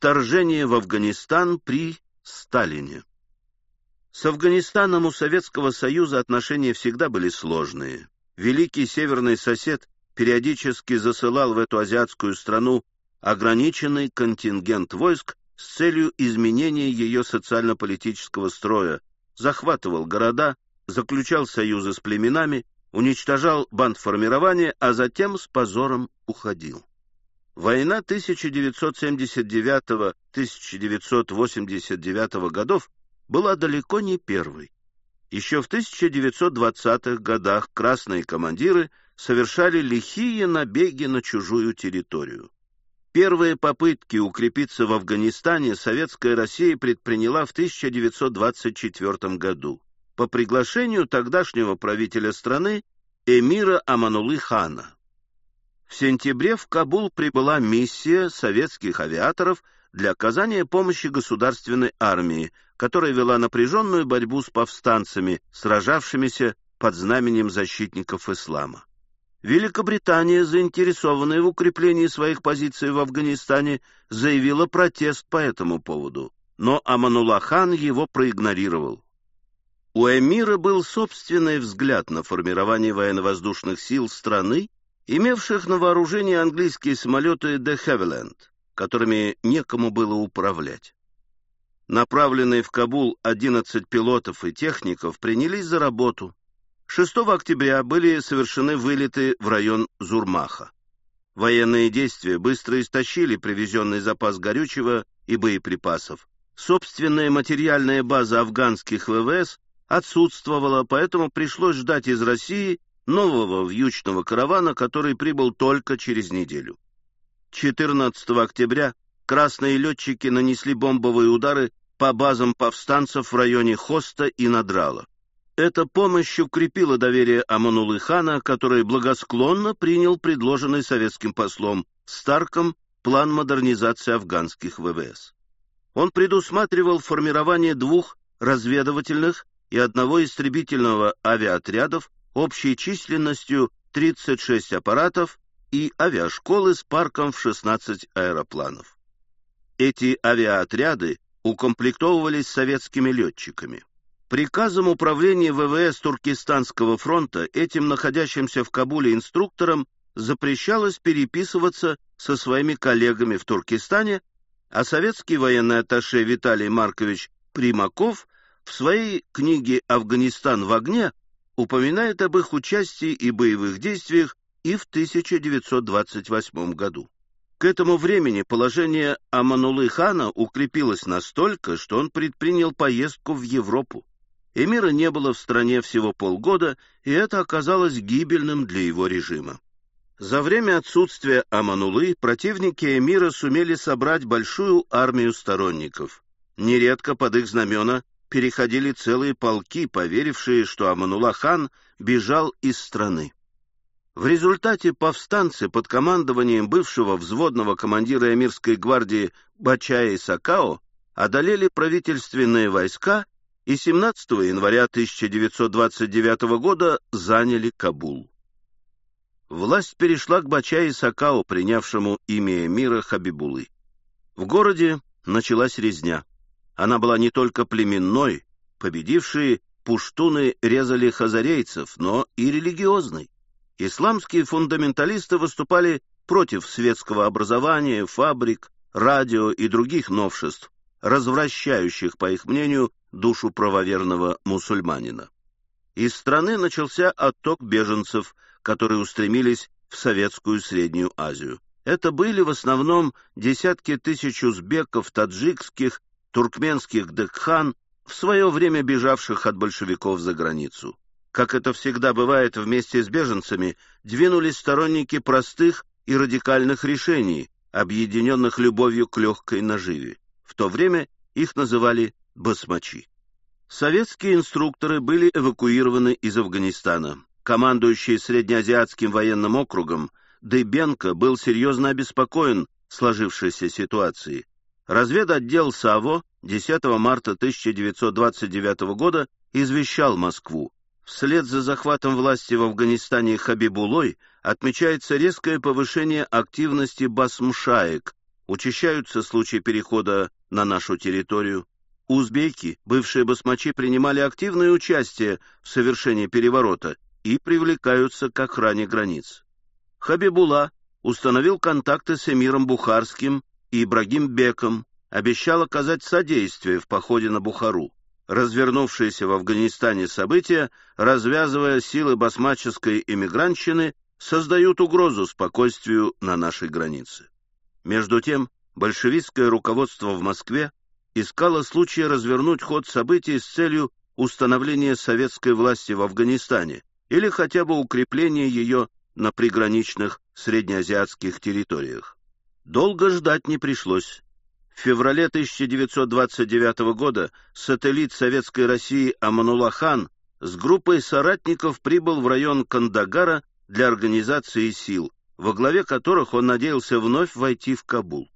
Вторжение в Афганистан при Сталине. С Афганистаном у Советского Союза отношения всегда были сложные. Великий северный сосед периодически засылал в эту азиатскую страну ограниченный контингент войск с целью изменения ее социально-политического строя, захватывал города, заключал союзы с племенами, уничтожал бандформирование, а затем с позором уходил. Война 1979-1989 годов была далеко не первой. Еще в 1920-х годах красные командиры совершали лихие набеги на чужую территорию. Первые попытки укрепиться в Афганистане советская Россия предприняла в 1924 году по приглашению тогдашнего правителя страны эмира Аманулы хана. В сентябре в Кабул прибыла миссия советских авиаторов для оказания помощи государственной армии, которая вела напряженную борьбу с повстанцами, сражавшимися под знаменем защитников ислама. Великобритания, заинтересованная в укреплении своих позиций в Афганистане, заявила протест по этому поводу, но Аманулахан его проигнорировал. У эмира был собственный взгляд на формирование военно-воздушных сил страны, имевших на вооружении английские самолеты «Де Хевиленд», которыми некому было управлять. Направленные в Кабул 11 пилотов и техников принялись за работу, 6 октября были совершены вылеты в район Зурмаха. Военные действия быстро истощили привезенный запас горючего и боеприпасов. Собственная материальная база афганских ВВС отсутствовала, поэтому пришлось ждать из России нового вьючного каравана, который прибыл только через неделю. 14 октября красные летчики нанесли бомбовые удары по базам повстанцев в районе Хоста и Надрала. Эта помощь укрепила доверие Аманулы хана, который благосклонно принял предложенный советским послом Старком план модернизации афганских ВВС. Он предусматривал формирование двух разведывательных и одного истребительного авиаотрядов общей численностью 36 аппаратов и авиашколы с парком в 16 аэропланов. Эти авиаотряды укомплектовывались советскими летчиками. Приказом управления ВВС Туркестанского фронта этим находящимся в Кабуле инструкторам запрещалось переписываться со своими коллегами в Туркестане, а советский военный атташе Виталий Маркович Примаков в своей книге «Афганистан в огне» упоминает об их участии и боевых действиях и в 1928 году. К этому времени положение Аманулы хана укрепилось настолько, что он предпринял поездку в Европу. Эмира не было в стране всего полгода, и это оказалось гибельным для его режима. За время отсутствия Аманулы противники эмира сумели собрать большую армию сторонников. Нередко под их знамена переходили целые полки, поверившие, что Аманула-хан бежал из страны. В результате повстанцы под командованием бывшего взводного командира эмирской гвардии Бачая Сакао одолели правительственные войска и 17 января 1929 года заняли Кабул. Власть перешла к Бачае Сакау, принявшему имя мира Хабибулы. В городе началась резня. Она была не только племенной, победившие пуштуны резали хазарейцев, но и религиозной. Исламские фундаменталисты выступали против светского образования, фабрик, радио и других новшеств, развращающих, по их мнению, душу правоверного мусульманина. Из страны начался отток беженцев, которые устремились в Советскую Среднюю Азию. Это были в основном десятки тысяч узбеков, таджикских, туркменских декхан, в свое время бежавших от большевиков за границу. Как это всегда бывает вместе с беженцами, двинулись сторонники простых и радикальных решений, объединенных любовью к легкой наживе. В то время их называли басмачи. Советские инструкторы были эвакуированы из Афганистана. Командующий Среднеазиатским военным округом Дыбенко был серьезно обеспокоен сложившейся ситуацией. Разведотдел САВО 10 марта 1929 года извещал Москву. Вслед за захватом власти в Афганистане Хабибулой отмечается резкое повышение активности басмшаек, Учащаются случаи перехода на нашу территорию. Узбеки, бывшие басмачи, принимали активное участие в совершении переворота и привлекаются к охране границ. Хабибула установил контакты с эмиром Бухарским и Ибрагим Беком, обещал оказать содействие в походе на Бухару. Развернувшиеся в Афганистане события, развязывая силы басмаческой эмигрантщины, создают угрозу спокойствию на нашей границе. Между тем, большевистское руководство в Москве искало случая развернуть ход событий с целью установления советской власти в Афганистане или хотя бы укрепления ее на приграничных среднеазиатских территориях. Долго ждать не пришлось. В феврале 1929 года сателлит Советской России Аманулахан с группой соратников прибыл в район Кандагара для организации сил, во главе которых он надеялся вновь войти в Кабул.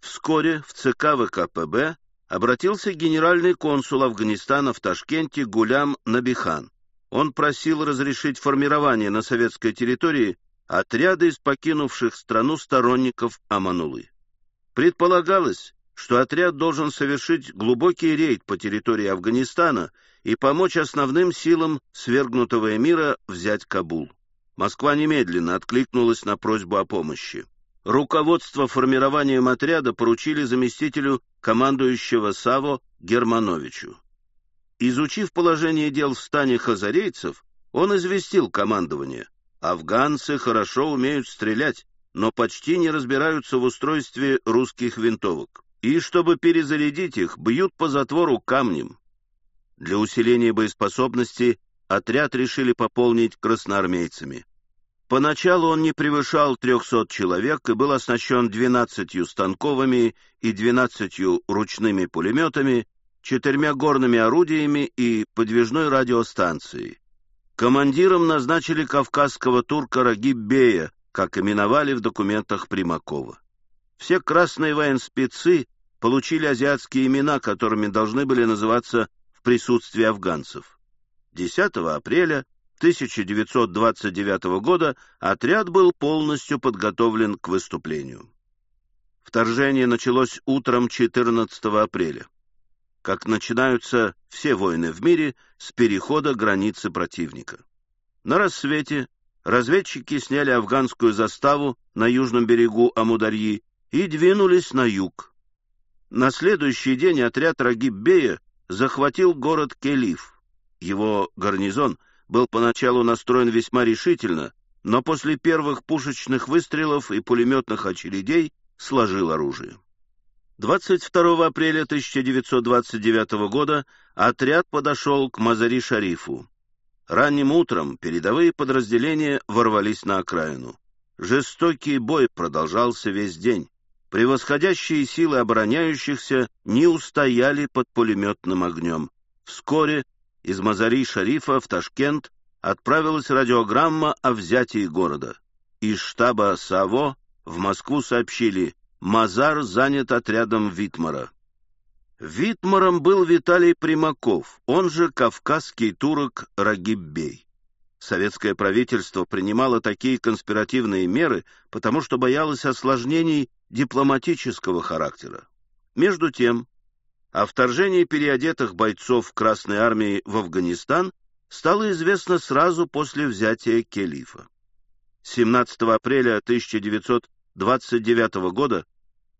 Вскоре в ЦК ВКПБ обратился генеральный консул Афганистана в Ташкенте Гулям Набихан. Он просил разрешить формирование на советской территории отряда из покинувших страну сторонников Аманулы. Предполагалось, что отряд должен совершить глубокий рейд по территории Афганистана и помочь основным силам свергнутого эмира взять Кабул. Москва немедленно откликнулась на просьбу о помощи. Руководство формированием отряда поручили заместителю командующего САВО Германовичу. Изучив положение дел в стане хазарейцев, он известил командование. Афганцы хорошо умеют стрелять, но почти не разбираются в устройстве русских винтовок. И чтобы перезарядить их, бьют по затвору камнем. Для усиления боеспособности отряд решили пополнить красноармейцами. Поначалу он не превышал 300 человек и был оснащен 12 станковыми и 12 ручными пулеметами, четырьмя горными орудиями и подвижной радиостанцией. Командиром назначили кавказского турка Рагиб как именовали в документах Примакова. Все красные военспецы получили азиатские имена, которыми должны были называться в присутствии афганцев. 10 апреля 1929 года отряд был полностью подготовлен к выступлению. Вторжение началось утром 14 апреля. Как начинаются все войны в мире с перехода границы противника. На рассвете разведчики сняли афганскую заставу на южном берегу Амударьи и двинулись на юг. На следующий день отряд Рагиб-бея захватил город Келиф. Его гарнизон — был поначалу настроен весьма решительно, но после первых пушечных выстрелов и пулеметных очередей сложил оружие. 22 апреля 1929 года отряд подошел к Мазари-Шарифу. Ранним утром передовые подразделения ворвались на окраину. Жестокий бой продолжался весь день. Превосходящие силы обороняющихся не устояли под пулеметным огнем. Вскоре из Мазари-Шарифа в Ташкент отправилась радиограмма о взятии города. Из штаба САВО в Москву сообщили «Мазар занят отрядом Витмара». Витмаром был Виталий Примаков, он же кавказский турок Рагиббей. Советское правительство принимало такие конспиративные меры, потому что боялось осложнений дипломатического характера. Между тем, о вторжении переодетых бойцов Красной Армии в Афганистан стало известно сразу после взятия Келифа. 17 апреля 1929 года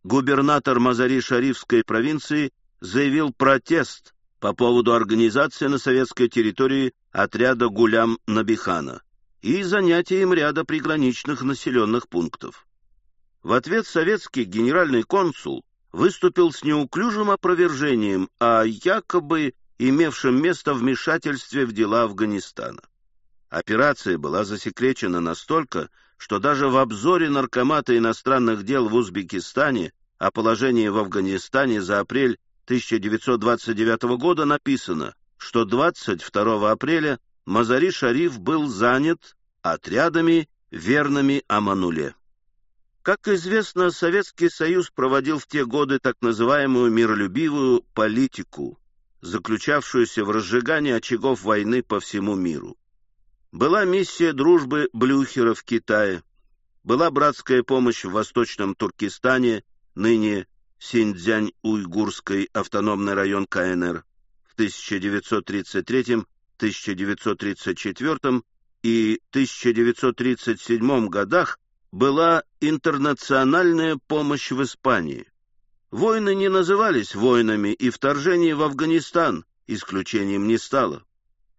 губернатор Мазари-Шарифской провинции заявил протест по поводу организации на советской территории отряда Гулям-Набихана и занятия им ряда приграничных населенных пунктов. В ответ советский генеральный консул выступил с неуклюжим опровержением о якобы имевшем место вмешательстве в дела Афганистана. Операция была засекречена настолько, что даже в обзоре Наркомата иностранных дел в Узбекистане о положении в Афганистане за апрель 1929 года написано, что 22 апреля Мазари-Шариф был занят отрядами, верными Амануле. Как известно, Советский Союз проводил в те годы так называемую миролюбивую политику, заключавшуюся в разжигании очагов войны по всему миру. Была миссия дружбы Блюхера в Китае, была братская помощь в Восточном Туркестане ныне Синьцзянь-Уйгурский автономный район КНР, в 1933-1934 и 1937 годах была интернациональная помощь в Испании. Войны не назывались войнами, и вторжение в Афганистан исключением не стало.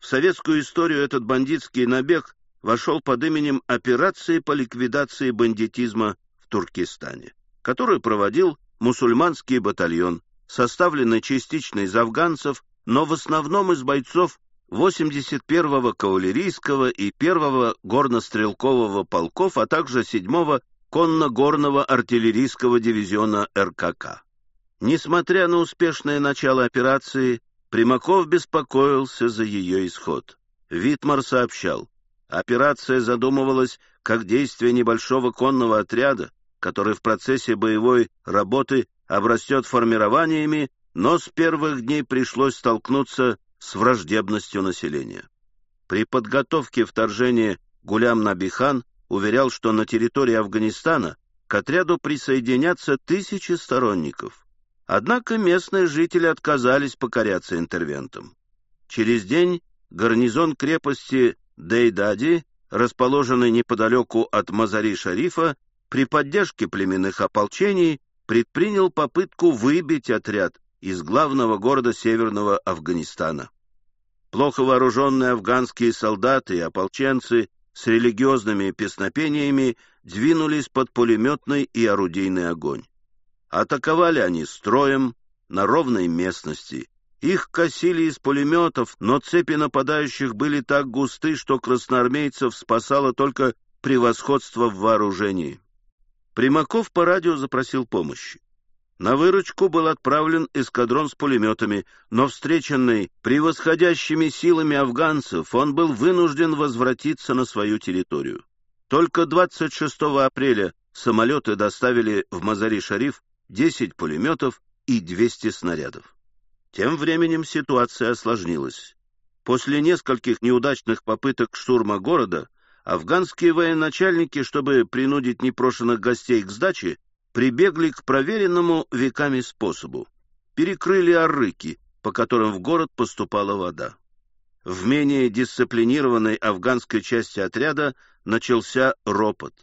В советскую историю этот бандитский набег вошел под именем «Операции по ликвидации бандитизма в Туркестане», которую проводил мусульманский батальон, составленный частично из афганцев, но в основном из бойцов 81-го кавалерийского и 1-го горнострелкового полков, а также 7-го конно-горного артиллерийского дивизиона РКК. Несмотря на успешное начало операции, Примаков беспокоился за ее исход. Витмар сообщал, операция задумывалась как действие небольшого конного отряда, который в процессе боевой работы обрастет формированиями, но с первых дней пришлось столкнуться с враждебностью населения. При подготовке вторжения Гулям Набихан уверял, что на территории Афганистана к отряду присоединятся тысячи сторонников. Однако местные жители отказались покоряться интервентам. Через день гарнизон крепости Дейдади, расположенный неподалеку от Мазари-Шарифа, при поддержке племенных ополчений предпринял попытку выбить отряд из главного города Северного Афганистана. Плохо вооруженные афганские солдаты и ополченцы с религиозными песнопениями двинулись под пулеметный и орудийный огонь. Атаковали они строем на ровной местности. Их косили из пулеметов, но цепи нападающих были так густы, что красноармейцев спасало только превосходство в вооружении. Примаков по радио запросил помощи. На выручку был отправлен эскадрон с пулеметами, но встреченный превосходящими силами афганцев, он был вынужден возвратиться на свою территорию. Только 26 апреля самолеты доставили в Мазари-Шариф 10 пулеметов и 200 снарядов. Тем временем ситуация осложнилась. После нескольких неудачных попыток штурма города, афганские военачальники, чтобы принудить непрошенных гостей к сдаче, прибегли к проверенному веками способу. Перекрыли арыки, по которым в город поступала вода. В менее дисциплинированной афганской части отряда начался ропот.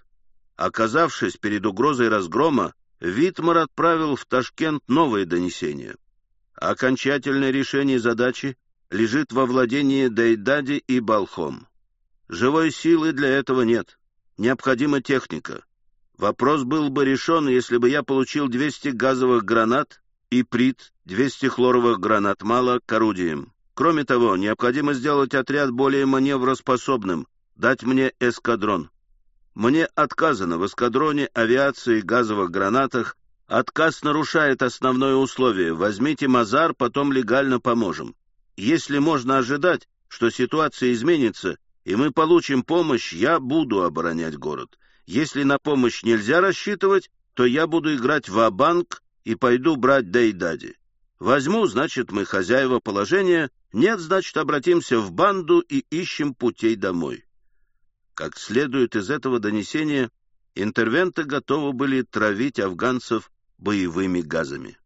Оказавшись перед угрозой разгрома, Витмар отправил в Ташкент новые донесения. Окончательное решение задачи лежит во владении Дейдади и Балхом. Живой силы для этого нет. Необходима техника. Вопрос был бы решен, если бы я получил 200 газовых гранат и прит 200 хлоровых гранат мало к орудиям. Кроме того, необходимо сделать отряд более маневроспособным, дать мне эскадрон. Мне отказано в эскадроне авиации газовых гранатах. Отказ нарушает основное условие. Возьмите Мазар, потом легально поможем. Если можно ожидать, что ситуация изменится, и мы получим помощь, я буду оборонять город. Если на помощь нельзя рассчитывать, то я буду играть в банк и пойду брать Дейдади. Возьму, значит, мы хозяева положения, нет, значит, обратимся в банду и ищем путей домой. Как следует из этого донесения, интервенты готовы были травить афганцев боевыми газами.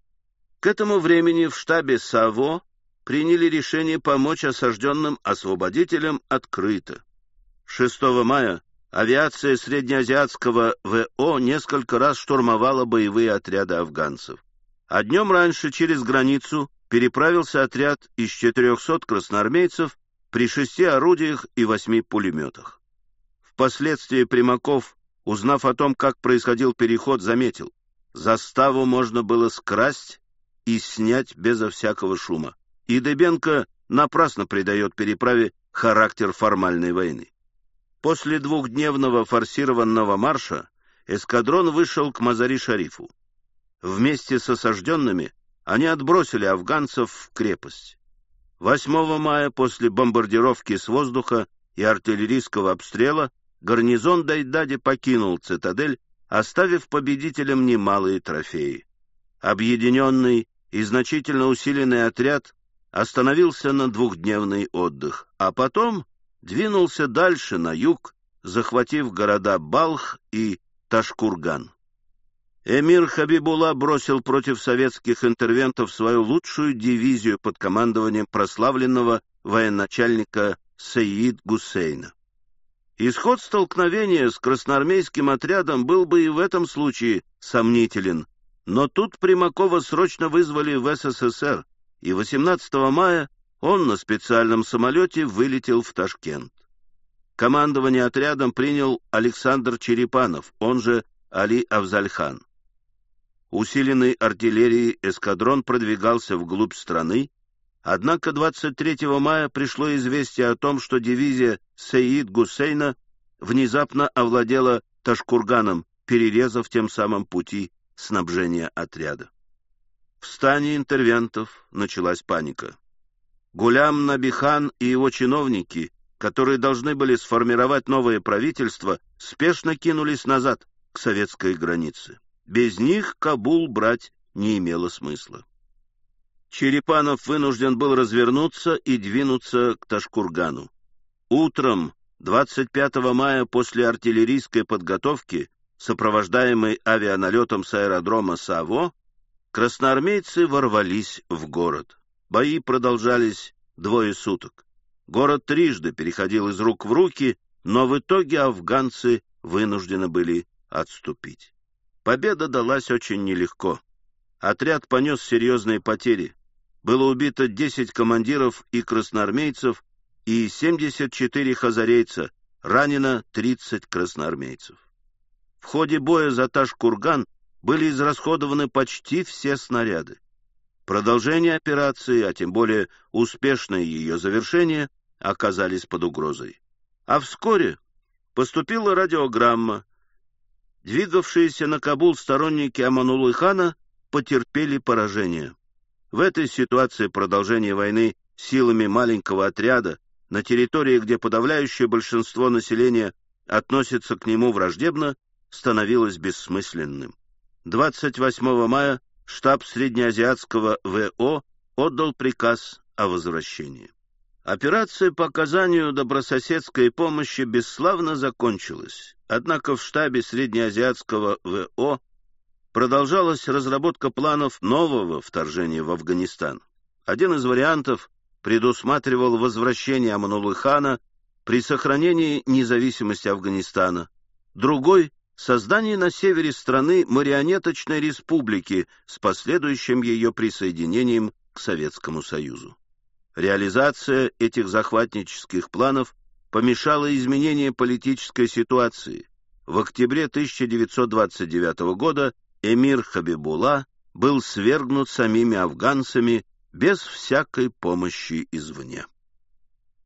К этому времени в штабе САВО приняли решение помочь осажденным освободителям открыто. 6 мая авиация среднеазиатского ВО несколько раз штурмовала боевые отряды афганцев. А днем раньше через границу переправился отряд из 400 красноармейцев при шести орудиях и восьми пулеметах. Впоследствии Примаков, узнав о том, как происходил переход, заметил, заставу можно было скрасть и снять безо всякого шума. И Дебенко напрасно придает переправе характер формальной войны. После двухдневного форсированного марша эскадрон вышел к Мазари-Шарифу. Вместе с осажденными они отбросили афганцев в крепость. 8 мая после бомбардировки с воздуха и артиллерийского обстрела гарнизон Дайдади покинул цитадель, оставив победителям немалые трофеи. Объединенный и значительно усиленный отряд остановился на двухдневный отдых, а потом двинулся дальше на юг, захватив города Балх и Ташкурган. Эмир Хабибула бросил против советских интервентов свою лучшую дивизию под командованием прославленного военачальника Саид Гусейна. Исход столкновения с красноармейским отрядом был бы и в этом случае сомнителен, но тут Примакова срочно вызвали в СССР, и 18 мая он на специальном самолете вылетел в Ташкент. Командование отрядом принял Александр Черепанов, он же Али Авзальхан. Усиленный артиллерией эскадрон продвигался вглубь страны, однако 23 мая пришло известие о том, что дивизия Саид Гусейна внезапно овладела Ташкурганом, перерезав тем самым пути снабжения отряда. В стане интервентов началась паника. Гулям Набихан и его чиновники, которые должны были сформировать новое правительство, спешно кинулись назад к советской границе. Без них Кабул брать не имело смысла. Черепанов вынужден был развернуться и двинуться к Ташкургану. Утром 25 мая после артиллерийской подготовки, сопровождаемой авианалетом с аэродрома Саво, красноармейцы ворвались в город. Бои продолжались двое суток. Город трижды переходил из рук в руки, но в итоге афганцы вынуждены были отступить. Победа далась очень нелегко. Отряд понес серьезные потери. Было убито 10 командиров и красноармейцев и 74 хазарейца, ранено 30 красноармейцев. В ходе боя за Таш-Курган были израсходованы почти все снаряды. Продолжение операции, а тем более успешное ее завершение, оказались под угрозой. А вскоре поступила радиограмма, Двигавшиеся на Кабул сторонники Аманулы-хана потерпели поражение. В этой ситуации продолжение войны силами маленького отряда на территории, где подавляющее большинство населения относится к нему враждебно, становилось бессмысленным. 28 мая штаб Среднеазиатского ВО отдал приказ о возвращении. Операция по оказанию добрососедской помощи бесславно закончилась, однако в штабе Среднеазиатского ВО продолжалась разработка планов нового вторжения в Афганистан. Один из вариантов предусматривал возвращение Аманулы-хана при сохранении независимости Афганистана, другой — создание на севере страны марионеточной республики с последующим ее присоединением к Советскому Союзу. Реализация этих захватнических планов помешала изменение политической ситуации. В октябре 1929 года эмир Хабибула был свергнут самими афганцами без всякой помощи извне.